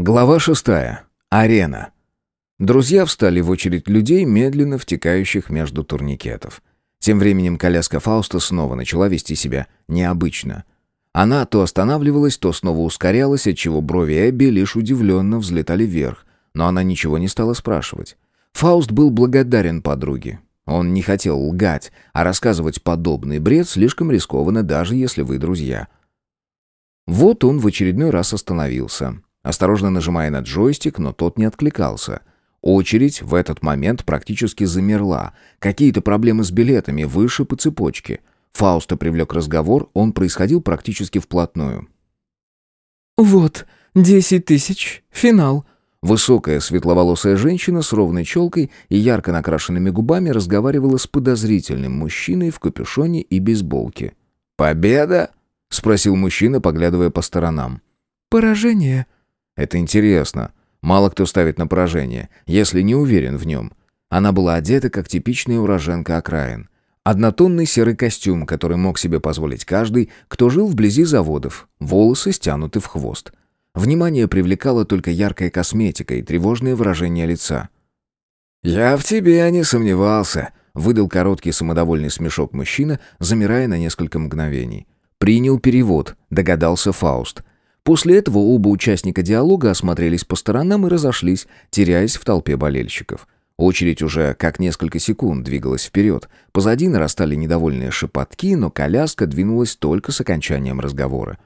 Глава шестая. Арена. Друзья встали в очередь людей, медленно втекающих между турникетов. Тем временем коляска Фауста снова начала вести себя необычно. Она то останавливалась, то снова ускорялась, отчего брови Эбби лишь удивленно взлетали вверх, но она ничего не стала спрашивать. Фауст был благодарен подруге. Он не хотел лгать, а рассказывать подобный бред слишком рискованно, даже если вы друзья. Вот он в очередной раз остановился осторожно нажимая на джойстик, но тот не откликался. Очередь в этот момент практически замерла. Какие-то проблемы с билетами, выше по цепочке. Фауста привлек разговор, он происходил практически вплотную. «Вот, десять тысяч, финал». Высокая светловолосая женщина с ровной челкой и ярко накрашенными губами разговаривала с подозрительным мужчиной в капюшоне и бейсболке. «Победа?» — спросил мужчина, поглядывая по сторонам. «Поражение», это интересно. Мало кто ставит на поражение, если не уверен в нем. Она была одета, как типичная уроженка окраин. Однотонный серый костюм, который мог себе позволить каждый, кто жил вблизи заводов, волосы стянуты в хвост. Внимание привлекала только яркая косметика и тревожное выражение лица. «Я в тебе не сомневался», — выдал короткий самодовольный смешок мужчина, замирая на несколько мгновений. «Принял перевод», — догадался Фауст. После этого оба участника диалога осмотрелись по сторонам и разошлись, теряясь в толпе болельщиков. Очередь уже как несколько секунд двигалась вперед. Позади нарастали недовольные шепотки, но коляска двинулась только с окончанием разговора.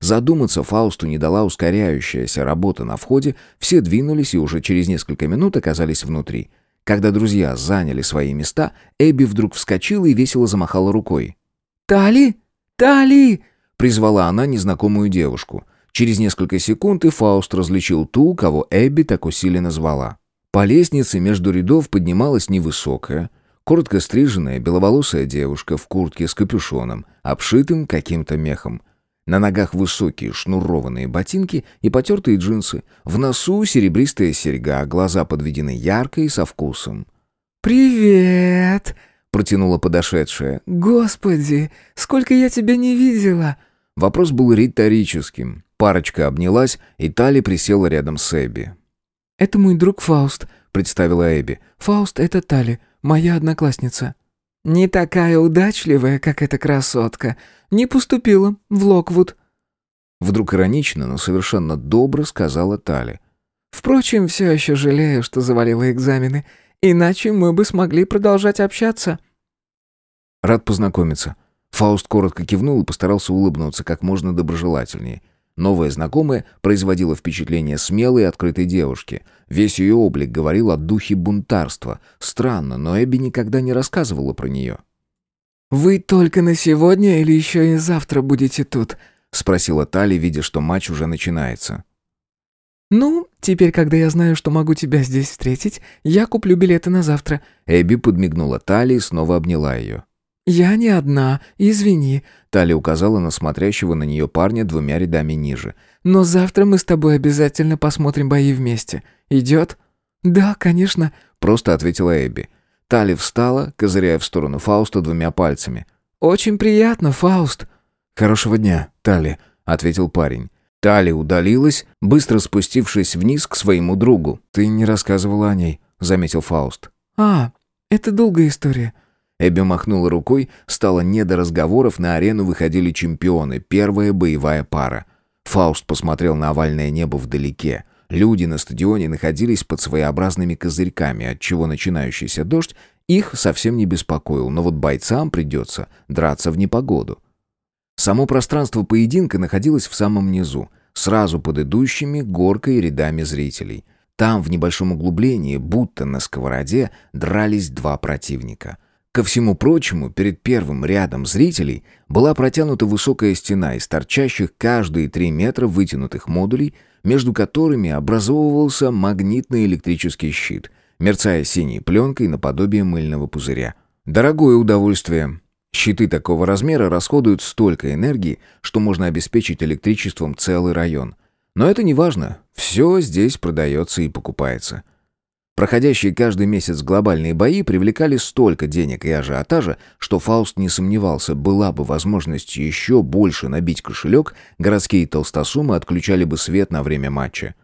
Задуматься Фаусту не дала ускоряющаяся работа на входе, все двинулись и уже через несколько минут оказались внутри. Когда друзья заняли свои места, Эбби вдруг вскочила и весело замахала рукой. «Тали! Тали!» — призвала она незнакомую девушку. Через несколько секунд и Фауст различил ту, кого Эбби так усиленно звала. По лестнице между рядов поднималась невысокая, коротко стриженная беловолосая девушка в куртке с капюшоном, обшитым каким-то мехом. На ногах высокие шнурованные ботинки и потертые джинсы. В носу серебристая серьга, глаза подведены ярко и со вкусом. «Привет!» — протянула подошедшая. «Господи, сколько я тебя не видела!» Вопрос был риторическим. Парочка обнялась, и Тали присела рядом с Эбби. «Это мой друг Фауст», — представила Эбби. «Фауст — это Тали, моя одноклассница». «Не такая удачливая, как эта красотка. Не поступила в Локвуд». Вдруг иронично, но совершенно добро сказала Тали. «Впрочем, все еще жалею, что завалила экзамены. Иначе мы бы смогли продолжать общаться». «Рад познакомиться». Фауст коротко кивнул и постарался улыбнуться как можно доброжелательнее. Новая знакомая производила впечатление смелой и открытой девушки. Весь ее облик говорил о духе бунтарства. Странно, но Эбби никогда не рассказывала про нее. «Вы только на сегодня или еще и завтра будете тут?» — спросила Тали, видя, что матч уже начинается. «Ну, теперь, когда я знаю, что могу тебя здесь встретить, я куплю билеты на завтра». Эбби подмигнула Тали и снова обняла ее. «Я не одна, извини», — Таля указала на смотрящего на нее парня двумя рядами ниже. «Но завтра мы с тобой обязательно посмотрим бои вместе. Идет?» «Да, конечно», — просто ответила Эбби. Тали встала, козыряя в сторону Фауста двумя пальцами. «Очень приятно, Фауст». «Хорошего дня, Тали», — ответил парень. Тали удалилась, быстро спустившись вниз к своему другу. «Ты не рассказывала о ней», — заметил Фауст. «А, это долгая история. Эбби махнула рукой, стало не до разговоров, на арену выходили чемпионы, первая боевая пара. Фауст посмотрел на овальное небо вдалеке. Люди на стадионе находились под своеобразными козырьками, отчего начинающийся дождь их совсем не беспокоил, но вот бойцам придется драться в непогоду. Само пространство поединка находилось в самом низу, сразу под идущими горкой и рядами зрителей. Там, в небольшом углублении, будто на сковороде, дрались два противника — Ко всему прочему, перед первым рядом зрителей была протянута высокая стена из торчащих каждые три метра вытянутых модулей, между которыми образовывался магнитный электрический щит, мерцая синей пленкой наподобие мыльного пузыря. Дорогое удовольствие. Щиты такого размера расходуют столько энергии, что можно обеспечить электричеством целый район. Но это не важно, все здесь продается и покупается. Проходящие каждый месяц глобальные бои привлекали столько денег и ажиотажа, что Фауст не сомневался, была бы возможность еще больше набить кошелек, городские толстосумы отключали бы свет на время матча.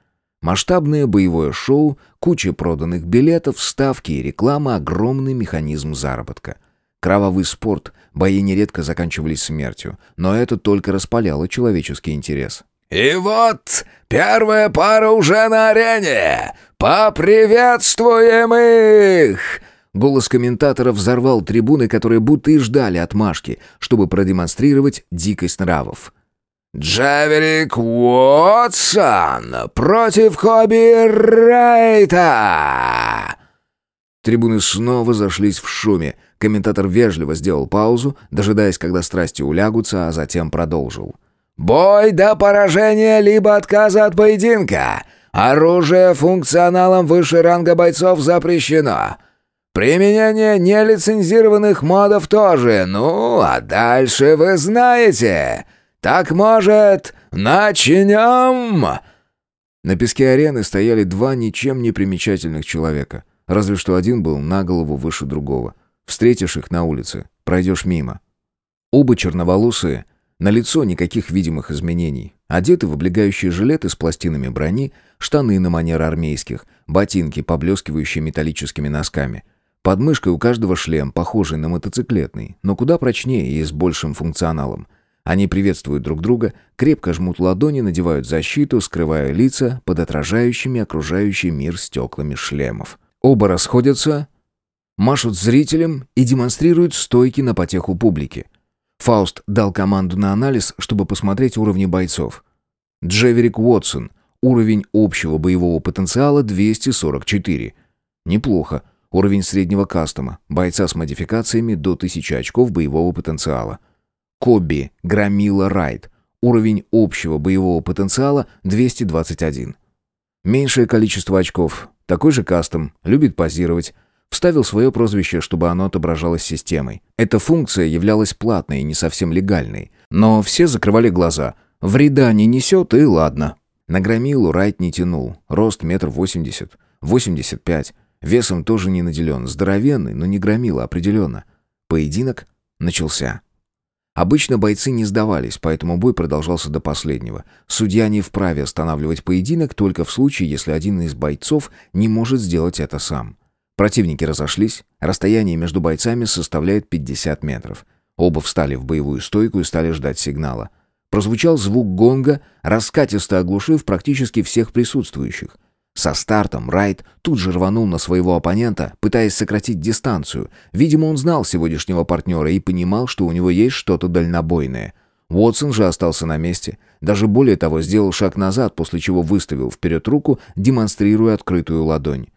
Масштабное боевое шоу, куча проданных билетов, ставки и реклама – огромный механизм заработка. Кровавый спорт, бои нередко заканчивались смертью, но это только распаляло человеческий интерес. «И вот первая пара уже на арене! Поприветствуем их!» Голос комментатора взорвал трибуны, которые будто и ждали отмашки, чтобы продемонстрировать дикость нравов. «Джаверик Уотсон против Коби Райта!» Трибуны снова зашлись в шуме. Комментатор вежливо сделал паузу, дожидаясь, когда страсти улягутся, а затем продолжил. «Бой до поражения либо отказа от поединка. Оружие функционалом выше ранга бойцов запрещено. Применение нелицензированных модов тоже. Ну, а дальше вы знаете. Так, может, начнем?» На песке арены стояли два ничем не примечательных человека. Разве что один был на голову выше другого. Встретишь их на улице, пройдешь мимо. Оба черноволосые, на лицо никаких видимых изменений. Одеты в облегающие жилеты с пластинами брони, штаны на манер армейских, ботинки, поблескивающие металлическими носками. Под мышкой у каждого шлем, похожий на мотоциклетный, но куда прочнее и с большим функционалом. Они приветствуют друг друга, крепко жмут ладони, надевают защиту, скрывая лица под отражающими окружающий мир стеклами шлемов. Оба расходятся, машут зрителям и демонстрируют стойки на потеху публики. Фауст дал команду на анализ, чтобы посмотреть уровни бойцов. Джеверик Уотсон. Уровень общего боевого потенциала 244. Неплохо. Уровень среднего кастома. Бойца с модификациями до 1000 очков боевого потенциала. Кобби Громила Райт. Уровень общего боевого потенциала 221. Меньшее количество очков. Такой же кастом. Любит позировать. Вставил свое прозвище, чтобы оно отображалось системой. Эта функция являлась платной и не совсем легальной. Но все закрывали глаза. Вреда не несет, и ладно. На громилу Райт не тянул. Рост метр восемьдесят. Восемьдесят пять. Весом тоже не наделен. Здоровенный, но не громила, определенно. Поединок начался. Обычно бойцы не сдавались, поэтому бой продолжался до последнего. Судья не вправе останавливать поединок только в случае, если один из бойцов не может сделать это сам. Противники разошлись, расстояние между бойцами составляет 50 метров. Оба встали в боевую стойку и стали ждать сигнала. Прозвучал звук гонга, раскатисто оглушив практически всех присутствующих. Со стартом Райт тут же рванул на своего оппонента, пытаясь сократить дистанцию. Видимо, он знал сегодняшнего партнера и понимал, что у него есть что-то дальнобойное. Уотсон же остался на месте. Даже более того, сделал шаг назад, после чего выставил вперед руку, демонстрируя открытую ладонь.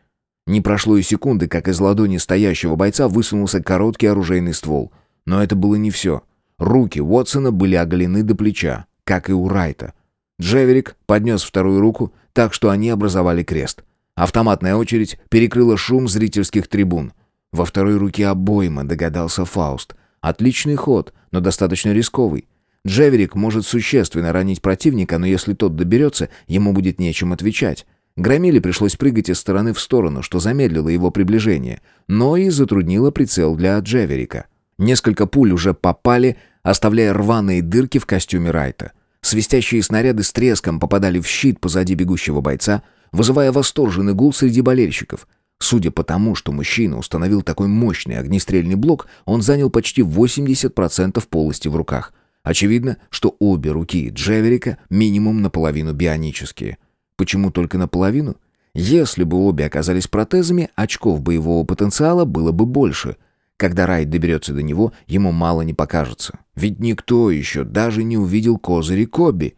Не прошло и секунды, как из ладони стоящего бойца высунулся короткий оружейный ствол. Но это было не все. Руки Уотсона были оголены до плеча, как и у Райта. Джеверик поднес вторую руку, так что они образовали крест. Автоматная очередь перекрыла шум зрительских трибун. Во второй руке обойма, догадался Фауст. Отличный ход, но достаточно рисковый. Джеверик может существенно ранить противника, но если тот доберется, ему будет нечем отвечать. Громиле пришлось прыгать из стороны в сторону, что замедлило его приближение, но и затруднило прицел для Джеверика. Несколько пуль уже попали, оставляя рваные дырки в костюме Райта. Свистящие снаряды с треском попадали в щит позади бегущего бойца, вызывая восторженный гул среди болельщиков. Судя по тому, что мужчина установил такой мощный огнестрельный блок, он занял почти 80% полости в руках. Очевидно, что обе руки Джеверика минимум наполовину бионические. Почему только наполовину? Если бы обе оказались протезами, очков боевого потенциала было бы больше – когда Райт доберется до него, ему мало не покажется. Ведь никто еще даже не увидел козыри Коби.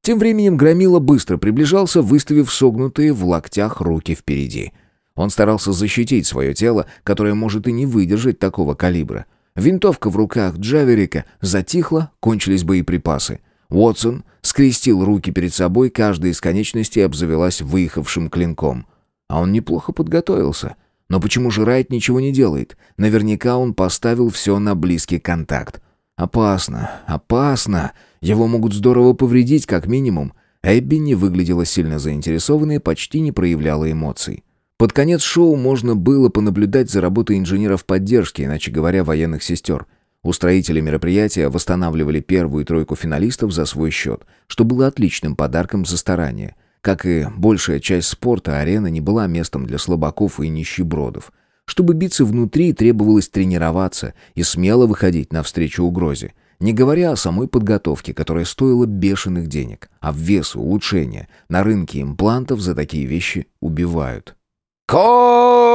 Тем временем Громила быстро приближался, выставив согнутые в локтях руки впереди. Он старался защитить свое тело, которое может и не выдержать такого калибра. Винтовка в руках Джаверика затихла, кончились боеприпасы. Уотсон скрестил руки перед собой, каждая из конечностей обзавелась выехавшим клинком. А он неплохо подготовился. Но почему же Райт ничего не делает? Наверняка он поставил все на близкий контакт. Опасно, опасно. Его могут здорово повредить, как минимум. Эбби не выглядела сильно заинтересованной почти не проявляла эмоций. Под конец шоу можно было понаблюдать за работой инженеров поддержки, иначе говоря, военных сестер. Устроители мероприятия восстанавливали первую тройку финалистов за свой счет, что было отличным подарком за старание. Как и большая часть спорта, арена не была местом для слабаков и нищебродов. Чтобы биться внутри, требовалось тренироваться и смело выходить навстречу угрозе. Не говоря о самой подготовке, которая стоила бешеных денег, а вес и улучшения. На рынке имплантов за такие вещи убивают.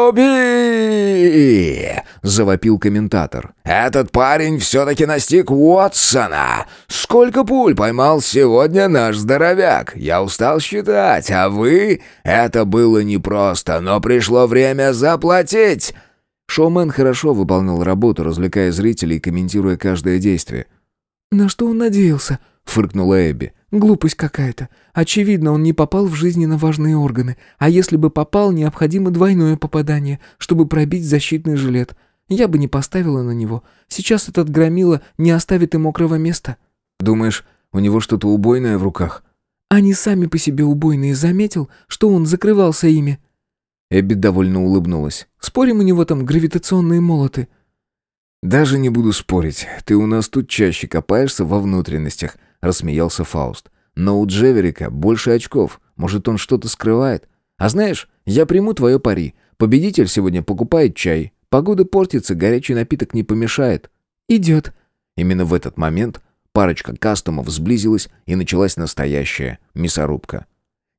«Коби!» — завопил комментатор. «Этот парень все-таки настиг Уотсона! Сколько пуль поймал сегодня наш здоровяк? Я устал считать, а вы? Это было непросто, но пришло время заплатить!» Шоумен хорошо выполнял работу, развлекая зрителей и комментируя каждое действие. «На что он надеялся?» — фыркнула Эбби. «Глупость какая-то. Очевидно, он не попал в жизненно важные органы. А если бы попал, необходимо двойное попадание, чтобы пробить защитный жилет. Я бы не поставила на него. Сейчас этот громила не оставит и мокрого места». «Думаешь, у него что-то убойное в руках?» «Они сами по себе убойные. Заметил, что он закрывался ими?» Эбби довольно улыбнулась. «Спорим, у него там гравитационные молоты?» «Даже не буду спорить. Ты у нас тут чаще копаешься во внутренностях», — рассмеялся Фауст. «Но у Джеверика больше очков. Может, он что-то скрывает? А знаешь, я приму твое пари. Победитель сегодня покупает чай. Погода портится, горячий напиток не помешает». «Идет». Именно в этот момент парочка кастомов сблизилась, и началась настоящая мясорубка.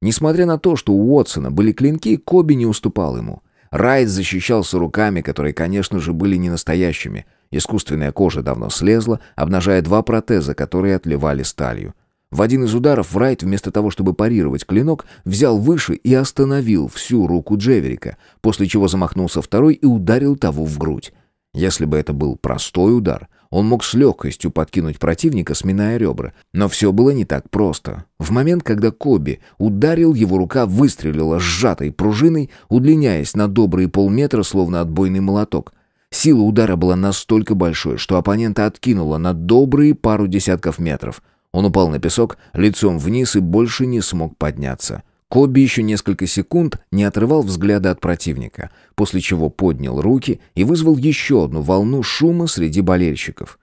Несмотря на то, что у Уотсона были клинки, Коби не уступал ему. Райт защищался руками, которые, конечно же, были не настоящими. Искусственная кожа давно слезла, обнажая два протеза, которые отливали сталью. В один из ударов Райт, вместо того, чтобы парировать клинок, взял выше и остановил всю руку Джеверика, после чего замахнулся второй и ударил того в грудь. Если бы это был простой удар, он мог с легкостью подкинуть противника, сминая ребра. Но все было не так просто. В момент, когда Коби ударил, его рука выстрелила сжатой пружиной, удлиняясь на добрые полметра, словно отбойный молоток. Сила удара была настолько большой, что оппонента откинуло на добрые пару десятков метров. Он упал на песок, лицом вниз и больше не смог подняться. Коби еще несколько секунд не отрывал взгляда от противника, после чего поднял руки и вызвал еще одну волну шума среди болельщиков.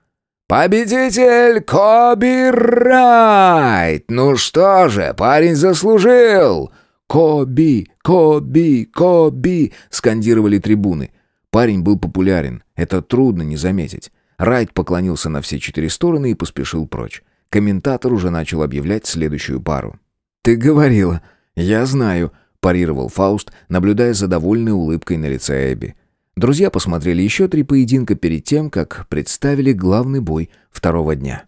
«Победитель Коби Райт! Ну что же, парень заслужил!» «Коби! Коби! Коби!» — скандировали трибуны. Парень был популярен, это трудно не заметить. Райт поклонился на все четыре стороны и поспешил прочь. Комментатор уже начал объявлять следующую пару. «Ты говорила!» «Я знаю», — парировал Фауст, наблюдая за довольной улыбкой на лице Эбби. Друзья посмотрели еще три поединка перед тем, как представили главный бой второго дня.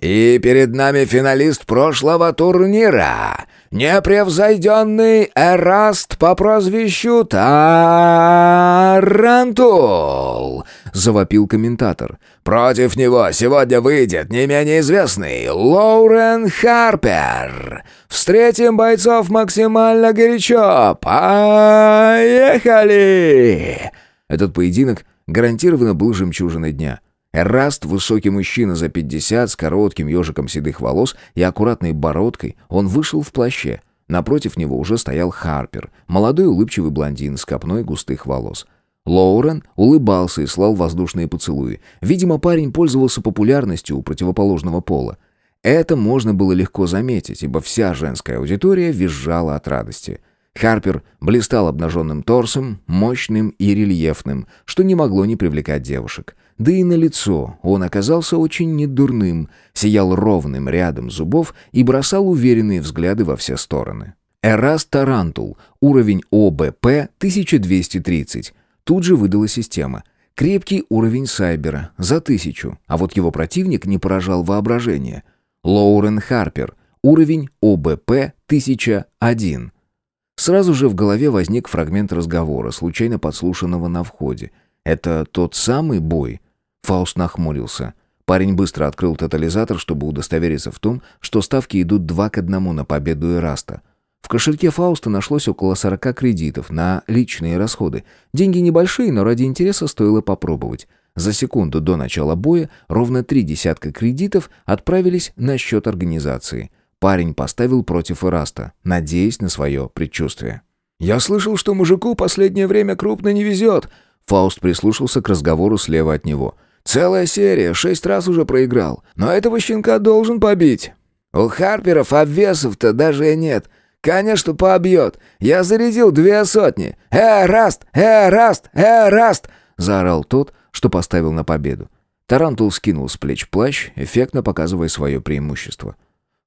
«И перед нами финалист прошлого турнира, непревзойденный Эраст по прозвищу Тарантул!» — завопил комментатор. «Против него сегодня выйдет не менее известный Лоурен Харпер. Встретим бойцов максимально горячо. Поехали!» Этот поединок гарантированно был жемчужиной дня — Эраст, высокий мужчина за пятьдесят, с коротким ежиком седых волос и аккуратной бородкой, он вышел в плаще. Напротив него уже стоял Харпер, молодой улыбчивый блондин с копной густых волос. Лоурен улыбался и слал воздушные поцелуи. Видимо, парень пользовался популярностью у противоположного пола. Это можно было легко заметить, ибо вся женская аудитория визжала от радости. Харпер блистал обнаженным торсом, мощным и рельефным, что не могло не привлекать девушек. Да и на лицо он оказался очень недурным, сиял ровным рядом зубов и бросал уверенные взгляды во все стороны. Эраст Тарантул, уровень ОБП 1230. Тут же выдала система. Крепкий уровень Сайбера, за тысячу, а вот его противник не поражал воображение. Лоурен Харпер, уровень ОБП 1001. Сразу же в голове возник фрагмент разговора, случайно подслушанного на входе. Это тот самый бой? Фауст нахмурился. Парень быстро открыл тотализатор, чтобы удостовериться в том, что ставки идут два к одному на победу Эраста. В кошельке Фауста нашлось около 40 кредитов на личные расходы. Деньги небольшие, но ради интереса стоило попробовать. За секунду до начала боя ровно три десятка кредитов отправились на счет организации. Парень поставил против Эраста, надеясь на свое предчувствие. «Я слышал, что мужику последнее время крупно не везет», Фауст прислушался к разговору слева от него. «Целая серия, шесть раз уже проиграл. Но этого щенка должен побить». «У Харперов обвесов-то даже и нет. Конечно, побьет. Я зарядил две сотни. Э, раст! Э, раст! Э, раст!» заорал тот, что поставил на победу. Тарантул скинул с плеч плащ, эффектно показывая свое преимущество.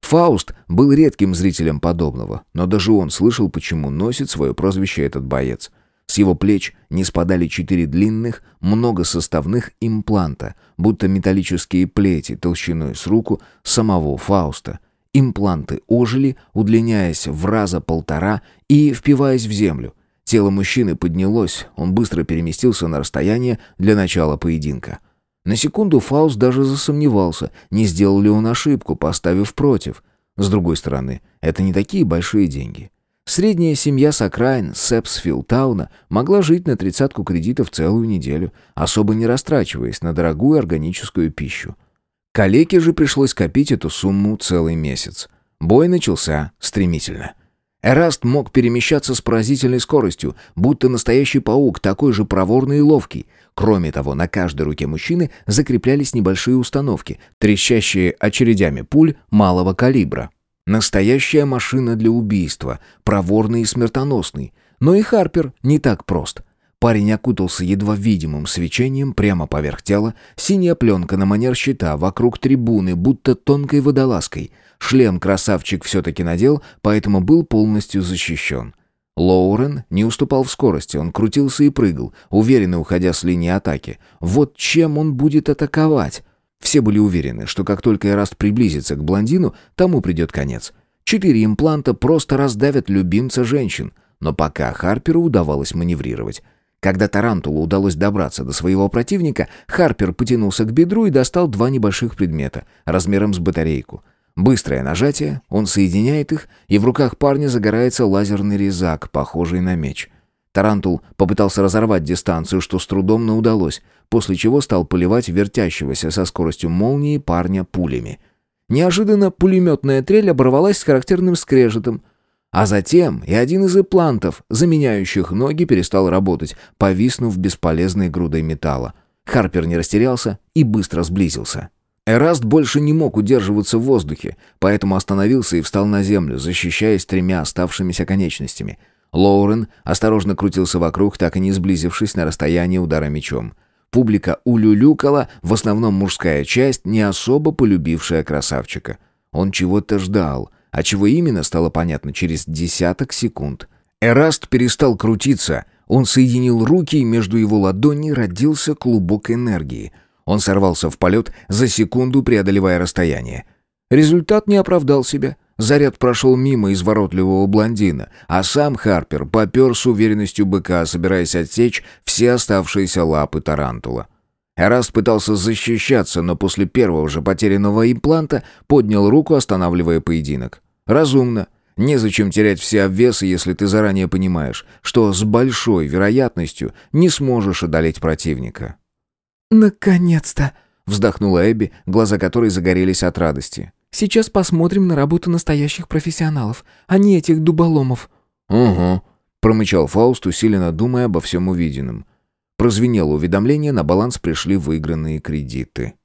Фауст был редким зрителем подобного, но даже он слышал, почему носит свое прозвище этот боец. С его плеч ниспадали четыре длинных, многосоставных импланта, будто металлические плети толщиной с руку самого Фауста. Импланты ожили, удлиняясь в раза полтора и впиваясь в землю. Тело мужчины поднялось, он быстро переместился на расстояние для начала поединка. На секунду Фауст даже засомневался, не сделал ли он ошибку, поставив против. С другой стороны, это не такие большие деньги. Средняя семья с окраин Сепсфилтауна могла жить на тридцатку кредитов целую неделю, особо не растрачиваясь на дорогую органическую пищу. Калеке же пришлось копить эту сумму целый месяц. Бой начался стремительно. Эраст мог перемещаться с поразительной скоростью, будто настоящий паук, такой же проворный и ловкий. Кроме того, на каждой руке мужчины закреплялись небольшие установки, трещащие очередями пуль малого калибра. Настоящая машина для убийства, проворный и смертоносный. Но и Харпер не так прост. Парень окутался едва видимым свечением прямо поверх тела, синяя пленка на манер щита вокруг трибуны, будто тонкой водолазкой. Шлем красавчик все-таки надел, поэтому был полностью защищен. Лоурен не уступал в скорости, он крутился и прыгал, уверенно уходя с линии атаки. Вот чем он будет атаковать? Все были уверены, что как только Эраст приблизится к блондину, тому придет конец. Четыре импланта просто раздавят любимца женщин. Но пока Харперу удавалось маневрировать. Когда Тарантулу удалось добраться до своего противника, Харпер потянулся к бедру и достал два небольших предмета, размером с батарейку. Быстрое нажатие, он соединяет их, и в руках парня загорается лазерный резак, похожий на меч. Тарантул попытался разорвать дистанцию, что с трудом, но удалось, после чего стал поливать вертящегося со скоростью молнии парня пулями. Неожиданно пулеметная трель оборвалась с характерным скрежетом, а затем и один из имплантов, заменяющих ноги, перестал работать, повиснув бесполезной грудой металла. Харпер не растерялся и быстро сблизился. Эраст больше не мог удерживаться в воздухе, поэтому остановился и встал на землю, защищаясь тремя оставшимися конечностями. Лоурен осторожно крутился вокруг, так и не сблизившись на расстояние удара мечом. Публика улюлюкала, в основном мужская часть, не особо полюбившая красавчика. Он чего-то ждал — а чего именно, стало понятно через десяток секунд. Эраст перестал крутиться. Он соединил руки, и между его ладоней родился клубок энергии. Он сорвался в полет, за секунду преодолевая расстояние. Результат не оправдал себя. Заряд прошел мимо изворотливого блондина, а сам Харпер попер с уверенностью быка, собираясь отсечь все оставшиеся лапы тарантула. Эраст пытался защищаться, но после первого же потерянного импланта поднял руку, останавливая поединок. Разумно. Незачем терять все обвесы, если ты заранее понимаешь, что с большой вероятностью не сможешь одолеть противника. «Наконец-то!» — вздохнула Эбби, глаза которой загорелись от радости. «Сейчас посмотрим на работу настоящих профессионалов, а не этих дуболомов». «Угу», — промычал Фауст, усиленно думая обо всем увиденном. Прозвенело уведомление, на баланс пришли выигранные кредиты.